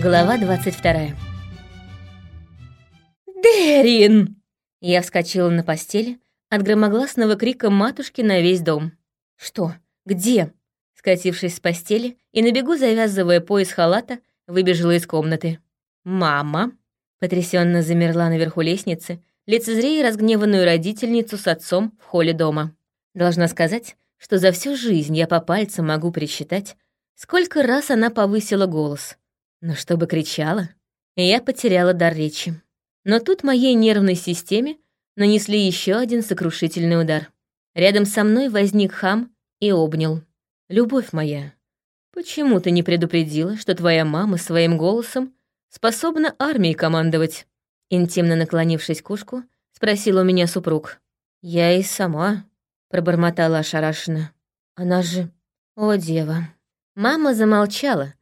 Глава 22. «Дерин!» Я вскочила на постели от громогласного крика матушки на весь дом. «Что? Где?» Скатившись с постели и на бегу завязывая пояс халата, выбежала из комнаты. «Мама!» Потрясенно замерла наверху лестницы, лицезрея разгневанную родительницу с отцом в холле дома. Должна сказать, что за всю жизнь я по пальцам могу пересчитать, сколько раз она повысила голос. Но чтобы кричала, я потеряла дар речи. Но тут моей нервной системе нанесли еще один сокрушительный удар. Рядом со мной возник хам и обнял. «Любовь моя, почему ты не предупредила, что твоя мама своим голосом способна армией командовать?» Интимно наклонившись к ушку, спросил у меня супруг. «Я и сама», — пробормотала ошарашенно. «Она же... О, дева». Мама замолчала,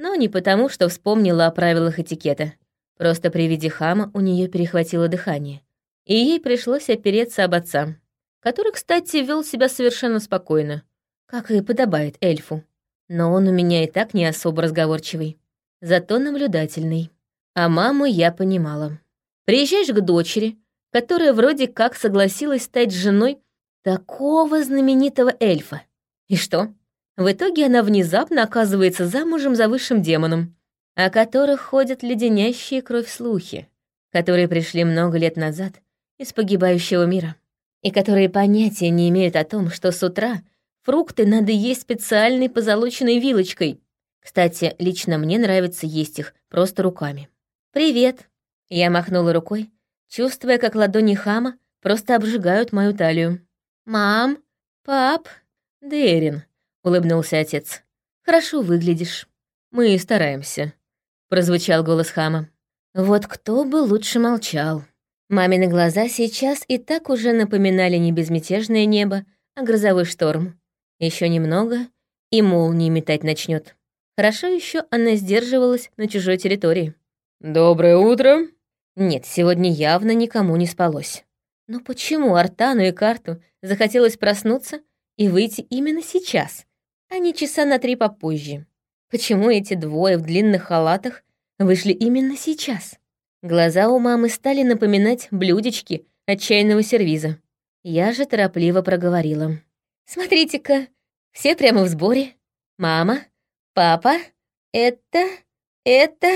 но не потому, что вспомнила о правилах этикета. Просто при виде хама у нее перехватило дыхание, и ей пришлось опереться об отца, который, кстати, вел себя совершенно спокойно, как и подобает эльфу. Но он у меня и так не особо разговорчивый, зато наблюдательный. А маму я понимала. Приезжаешь к дочери, которая вроде как согласилась стать женой такого знаменитого эльфа. И что? В итоге она внезапно оказывается замужем за высшим демоном, о которых ходят леденящие кровь слухи, которые пришли много лет назад из погибающего мира, и которые понятия не имеют о том, что с утра фрукты надо есть специальной позолоченной вилочкой. Кстати, лично мне нравится есть их просто руками. «Привет!» Я махнула рукой, чувствуя, как ладони хама просто обжигают мою талию. «Мам! Пап! Дерин!» — улыбнулся отец. «Хорошо выглядишь. Мы стараемся», — прозвучал голос хама. Вот кто бы лучше молчал. Мамины глаза сейчас и так уже напоминали не безмятежное небо, а грозовой шторм. Еще немного, и молнии метать начнет. Хорошо еще она сдерживалась на чужой территории. «Доброе утро!» Нет, сегодня явно никому не спалось. Но почему Артану и Карту захотелось проснуться и выйти именно сейчас, а не часа на три попозже. Почему эти двое в длинных халатах вышли именно сейчас? Глаза у мамы стали напоминать блюдечки отчаянного сервиза. Я же торопливо проговорила. «Смотрите-ка, все прямо в сборе. Мама, папа, это, это...»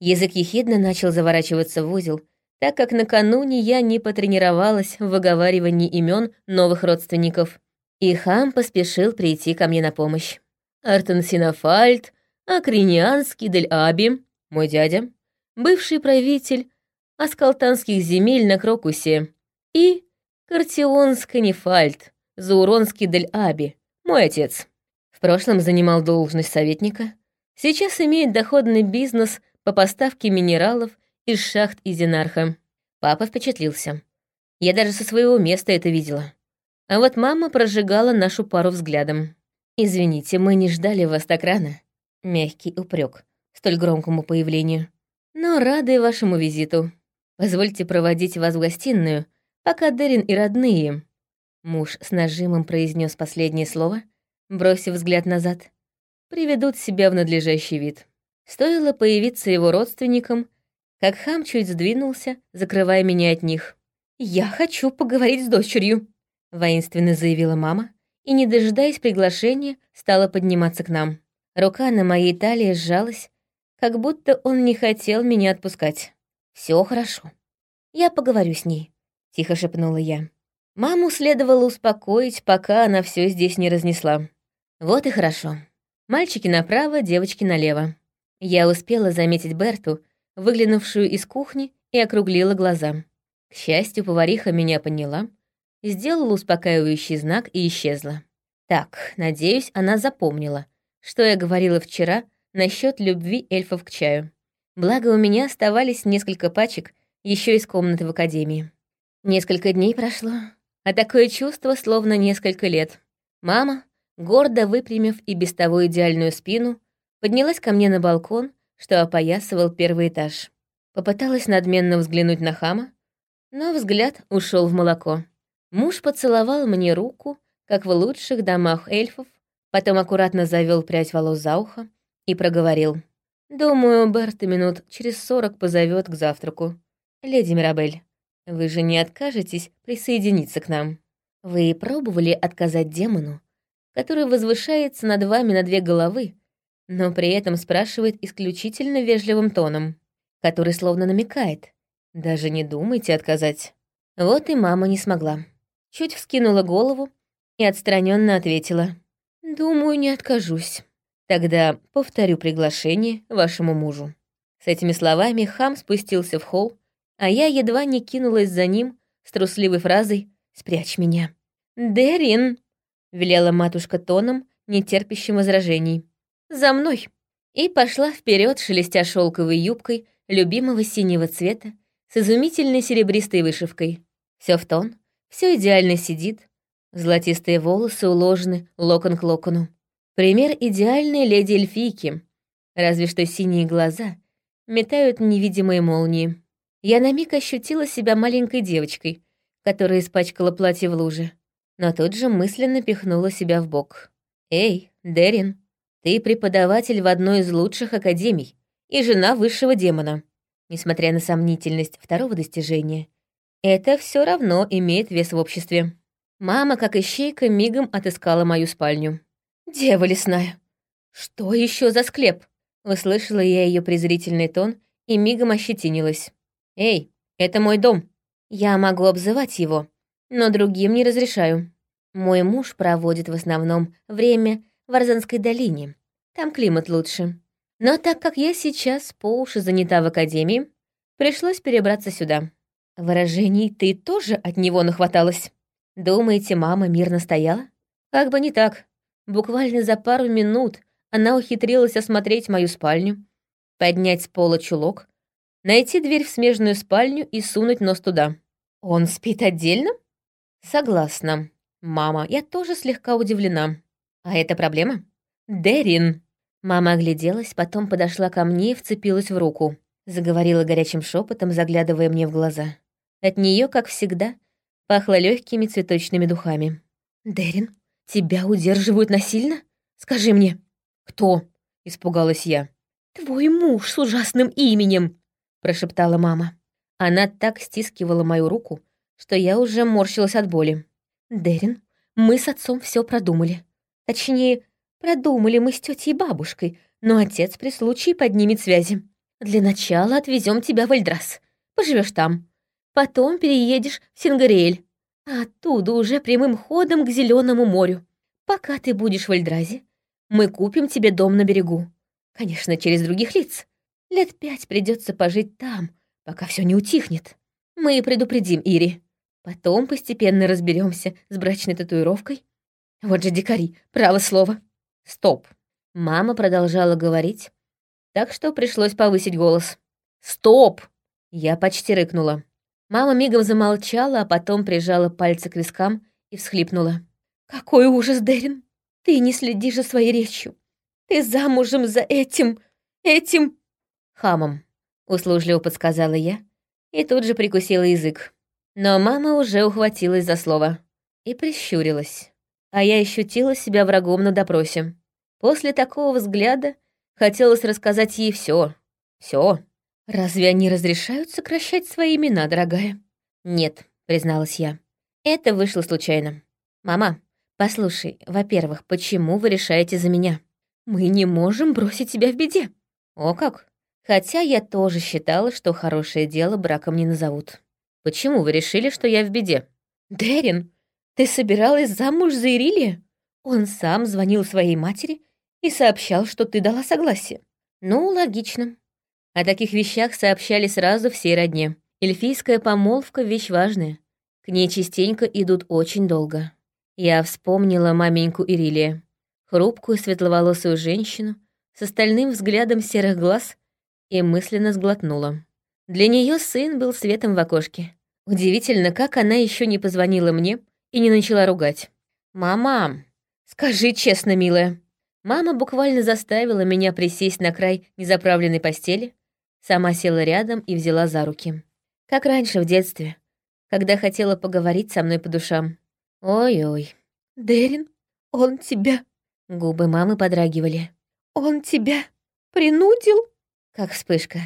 Язык ехидно начал заворачиваться в узел, так как накануне я не потренировалась в выговаривании имен новых родственников. И хам поспешил прийти ко мне на помощь. Артон Синофальд, Акринианский Дель Аби, мой дядя, бывший правитель Аскалтанских земель на Крокусе, и Картион Сканифальд, Зауронский Дель Аби, мой отец. В прошлом занимал должность советника, сейчас имеет доходный бизнес по поставке минералов из шахт Изенарха. Папа впечатлился. Я даже со своего места это видела. А вот мама прожигала нашу пару взглядом. «Извините, мы не ждали вас так рано». Мягкий упрек столь громкому появлению. «Но рады вашему визиту. Позвольте проводить вас в гостиную, пока Дерин и родные...» Муж с нажимом произнес последнее слово, бросив взгляд назад. «Приведут себя в надлежащий вид». Стоило появиться его родственникам, как хам чуть сдвинулся, закрывая меня от них. «Я хочу поговорить с дочерью», — воинственно заявила мама, и, не дожидаясь приглашения, стала подниматься к нам. Рука на моей талии сжалась, как будто он не хотел меня отпускать. Все хорошо. Я поговорю с ней», — тихо шепнула я. Маму следовало успокоить, пока она все здесь не разнесла. Вот и хорошо. Мальчики направо, девочки налево. Я успела заметить Берту, выглянувшую из кухни, и округлила глаза. К счастью, повариха меня поняла сделала успокаивающий знак и исчезла. Так, надеюсь, она запомнила, что я говорила вчера насчет любви эльфов к чаю. Благо, у меня оставались несколько пачек еще из комнаты в академии. Несколько дней прошло, а такое чувство, словно несколько лет. Мама, гордо выпрямив и без того идеальную спину, поднялась ко мне на балкон, что опоясывал первый этаж. Попыталась надменно взглянуть на хама, но взгляд ушел в молоко. Муж поцеловал мне руку, как в лучших домах эльфов, потом аккуратно завел прядь волос за ухо и проговорил. Думаю, Берта минут через сорок позовет к завтраку. Леди Мирабель, вы же не откажетесь присоединиться к нам? Вы пробовали отказать демону, который возвышается над вами на две головы, но при этом спрашивает исключительно вежливым тоном, который словно намекает. Даже не думайте отказать. Вот и мама не смогла. Чуть вскинула голову и отстраненно ответила. «Думаю, не откажусь. Тогда повторю приглашение вашему мужу». С этими словами хам спустился в холл, а я едва не кинулась за ним с трусливой фразой «Спрячь меня». «Дерин!» — велела матушка тоном, не терпящим возражений. «За мной!» И пошла вперед, шелестя шелковой юбкой любимого синего цвета с изумительной серебристой вышивкой. Все в тон, все идеально сидит, золотистые волосы уложены локон к локону. Пример идеальной леди эльфийки, разве что синие глаза метают невидимые молнии. Я на миг ощутила себя маленькой девочкой, которая испачкала платье в луже, но тут же мысленно пихнула себя в бок. «Эй, Дерин, ты преподаватель в одной из лучших академий и жена высшего демона. Несмотря на сомнительность второго достижения, это все равно имеет вес в обществе. Мама, как ищейка, мигом отыскала мою спальню. «Дева лесная! Что еще за склеп?» Услышала я ее презрительный тон и мигом ощетинилась. «Эй, это мой дом. Я могу обзывать его, но другим не разрешаю. Мой муж проводит в основном время в Арзанской долине. Там климат лучше. Но так как я сейчас по уши занята в академии, пришлось перебраться сюда. Выражений «ты тоже от него нахваталась». Думаете, мама мирно стояла? Как бы не так. Буквально за пару минут она ухитрилась осмотреть мою спальню, поднять с пола чулок, найти дверь в смежную спальню и сунуть нос туда. Он спит отдельно? Согласна. Мама, я тоже слегка удивлена. А это проблема? Дерин. Мама огляделась, потом подошла ко мне и вцепилась в руку. Заговорила горячим шепотом, заглядывая мне в глаза. От нее, как всегда, пахло легкими цветочными духами. «Дерин, тебя удерживают насильно? Скажи мне». «Кто?» — испугалась я. «Твой муж с ужасным именем», — прошептала мама. Она так стискивала мою руку, что я уже морщилась от боли. «Дерин, мы с отцом все продумали. Точнее, Продумали мы с тетей и бабушкой, но отец при случае поднимет связи. Для начала отвезем тебя в Эльдрас. Поживешь там. Потом переедешь в Сингариэль. Оттуда уже прямым ходом к Зеленому морю. Пока ты будешь в Эльдразе, мы купим тебе дом на берегу. Конечно, через других лиц. Лет пять придется пожить там, пока все не утихнет. Мы предупредим Ири. Потом постепенно разберемся с брачной татуировкой. Вот же дикари, право слово. Стоп. Мама продолжала говорить, так что пришлось повысить голос. Стоп! Я почти рыкнула. Мама мигом замолчала, а потом прижала пальцы к вискам и всхлипнула. «Какой ужас, Дерин! Ты не следишь за своей речью. Ты замужем за этим... этим...» «Хамом», — услужливо подсказала я, и тут же прикусила язык. Но мама уже ухватилась за слово и прищурилась а я ощутила себя врагом на допросе. После такого взгляда хотелось рассказать ей все, все. Разве они разрешают сокращать свои имена, дорогая? Нет, призналась я. Это вышло случайно. Мама, послушай, во-первых, почему вы решаете за меня? Мы не можем бросить тебя в беде. О как? Хотя я тоже считала, что хорошее дело браком не назовут. Почему вы решили, что я в беде? Дерин, ты собиралась замуж за Ирилия? Он сам звонил своей матери и сообщал, что ты дала согласие. Ну, логично. О таких вещах сообщали сразу всей родне. Эльфийская помолвка — вещь важная. К ней частенько идут очень долго. Я вспомнила маменьку Ирилия. Хрупкую светловолосую женщину с остальным взглядом серых глаз и мысленно сглотнула. Для нее сын был светом в окошке. Удивительно, как она еще не позвонила мне и не начала ругать. «Мама, скажи честно, милая». Мама буквально заставила меня присесть на край незаправленной постели, сама села рядом и взяла за руки. Как раньше, в детстве, когда хотела поговорить со мной по душам. Ой-ой. «Дерин, он тебя...» Губы мамы подрагивали. «Он тебя принудил?» Как вспышка.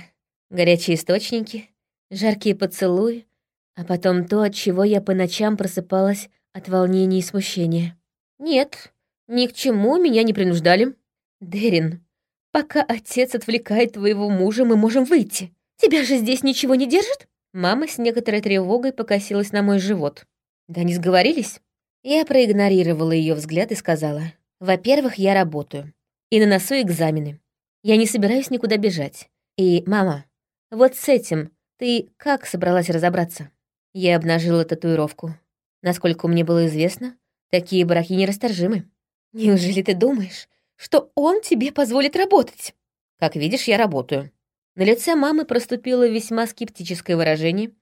Горячие источники, жаркие поцелуи, а потом то, от чего я по ночам просыпалась от волнения и смущения. Нет, ни к чему меня не принуждали. Дерин, пока отец отвлекает твоего мужа, мы можем выйти. Тебя же здесь ничего не держит? Мама с некоторой тревогой покосилась на мой живот. Да не сговорились? Я проигнорировала ее взгляд и сказала. Во-первых, я работаю. И на носу экзамены. Я не собираюсь никуда бежать. И, мама, вот с этим ты как собралась разобраться? Я обнажила татуировку. Насколько мне было известно, такие браки нерасторжимы. Неужели ты думаешь, что он тебе позволит работать? Как видишь, я работаю. На лице мамы проступило весьма скептическое выражение,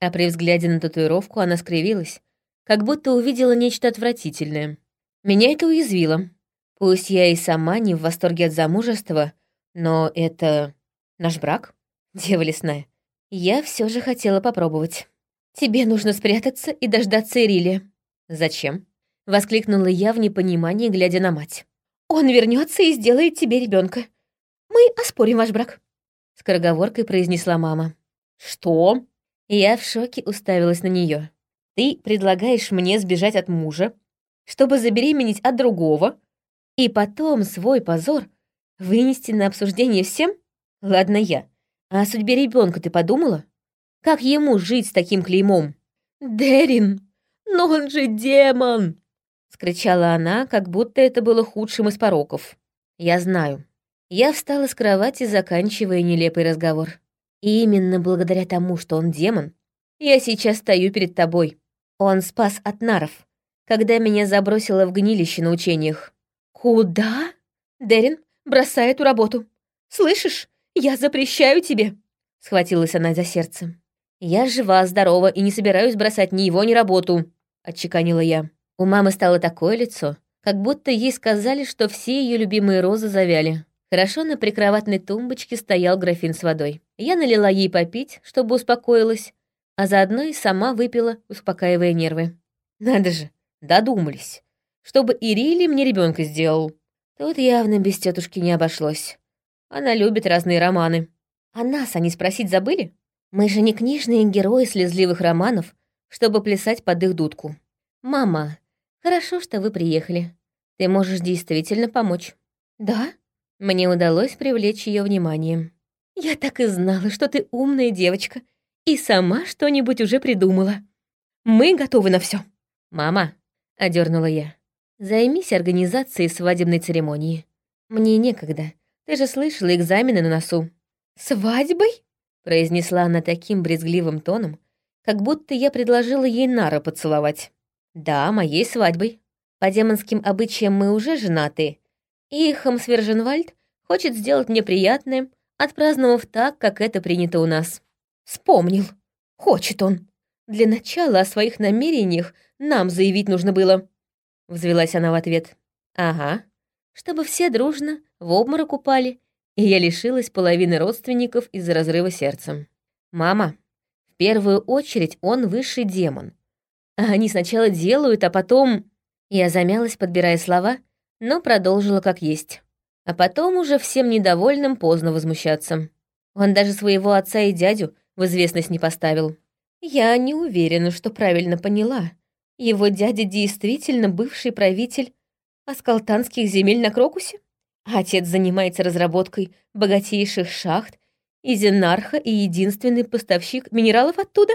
а при взгляде на татуировку она скривилась, как будто увидела нечто отвратительное. Меня это уязвило. Пусть я и сама не в восторге от замужества, но это наш брак, дева лесная. Я все же хотела попробовать. «Тебе нужно спрятаться и дождаться Ирилия». «Зачем?» — воскликнула я в непонимании, глядя на мать. «Он вернется и сделает тебе ребенка. Мы оспорим ваш брак», — скороговоркой произнесла мама. «Что?» Я в шоке уставилась на нее. Ты предлагаешь мне сбежать от мужа, чтобы забеременеть от другого, и потом свой позор вынести на обсуждение всем? Ладно я. А о судьбе ребенка ты подумала? Как ему жить с таким клеймом? Дерин, но он же демон! Скричала она, как будто это было худшим из пороков. Я знаю. Я встала с кровати, заканчивая нелепый разговор. И именно благодаря тому, что он демон, я сейчас стою перед тобой. Он спас от наров, когда меня забросило в гнилище на учениях. Куда? Дерин, бросай эту работу. Слышишь, я запрещаю тебе. Схватилась она за сердце. Я жива, здорова и не собираюсь бросать ни его, ни работу, отчеканила я. У мамы стало такое лицо, как будто ей сказали, что все ее любимые розы завяли. Хорошо на прикроватной тумбочке стоял графин с водой. Я налила ей попить, чтобы успокоилась, а заодно и сама выпила, успокаивая нервы. Надо же, додумались, чтобы Ирили мне ребенка сделал. Тут явно без тетушки не обошлось. Она любит разные романы. А нас они спросить забыли? Мы же не книжные герои слезливых романов, чтобы плясать под их дудку. Мама, хорошо, что вы приехали. Ты можешь действительно помочь. Да? Мне удалось привлечь ее внимание. Я так и знала, что ты умная девочка и сама что-нибудь уже придумала. Мы готовы на все. Мама, одернула я. Займись организацией свадебной церемонии. Мне некогда. Ты же слышала экзамены на носу. Свадьбой? произнесла она таким брезгливым тоном, как будто я предложила ей Нара поцеловать. Да, моей свадьбой. По демонским обычаям мы уже женаты, и Хамсверженвальд хочет сделать мне приятное, отпраздновав так, как это принято у нас. Вспомнил. Хочет он. Для начала о своих намерениях нам заявить нужно было. Взвелась она в ответ. Ага. Чтобы все дружно в обморок упали, и я лишилась половины родственников из-за разрыва сердца. Мама, в первую очередь он высший демон. Они сначала делают, а потом... Я замялась, подбирая слова, но продолжила как есть. А потом уже всем недовольным поздно возмущаться. Он даже своего отца и дядю в известность не поставил. Я не уверена, что правильно поняла. Его дядя действительно бывший правитель аскалтанских земель на Крокусе? отец занимается разработкой богатейших шахт и Зенарха и единственный поставщик минералов оттуда?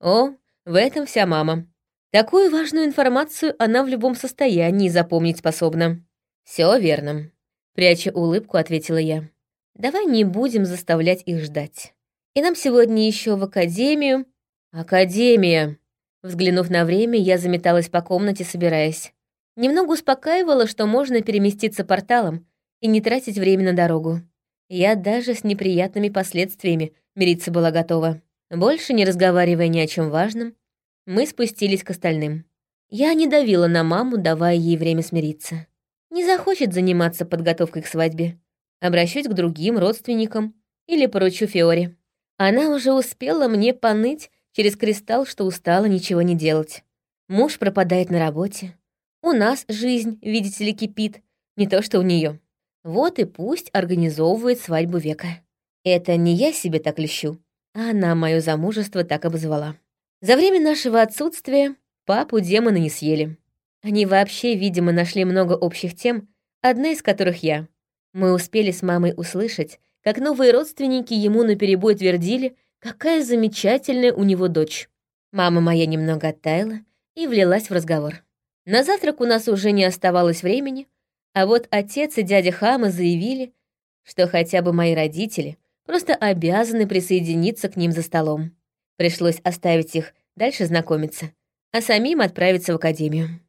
О, в этом вся мама. Такую важную информацию она в любом состоянии запомнить способна. Все верно. Пряча улыбку, ответила я. Давай не будем заставлять их ждать. И нам сегодня еще в академию. Академия. Взглянув на время, я заметалась по комнате, собираясь. Немного успокаивала, что можно переместиться порталом и не тратить время на дорогу. Я даже с неприятными последствиями мириться была готова. Больше не разговаривая ни о чем важном, мы спустились к остальным. Я не давила на маму, давая ей время смириться. Не захочет заниматься подготовкой к свадьбе. Обращусь к другим родственникам или поручу Фиоре. Она уже успела мне поныть через кристалл, что устала ничего не делать. Муж пропадает на работе. У нас жизнь, видите ли, кипит, не то что у нее. Вот и пусть организовывает свадьбу века. Это не я себе так лещу, а она мое замужество так обозвала. За время нашего отсутствия папу демоны не съели. Они вообще, видимо, нашли много общих тем, одна из которых я. Мы успели с мамой услышать, как новые родственники ему наперебой твердили, какая замечательная у него дочь. Мама моя немного оттаяла и влилась в разговор. На завтрак у нас уже не оставалось времени, а вот отец и дядя Хама заявили, что хотя бы мои родители просто обязаны присоединиться к ним за столом. Пришлось оставить их дальше знакомиться, а самим отправиться в академию.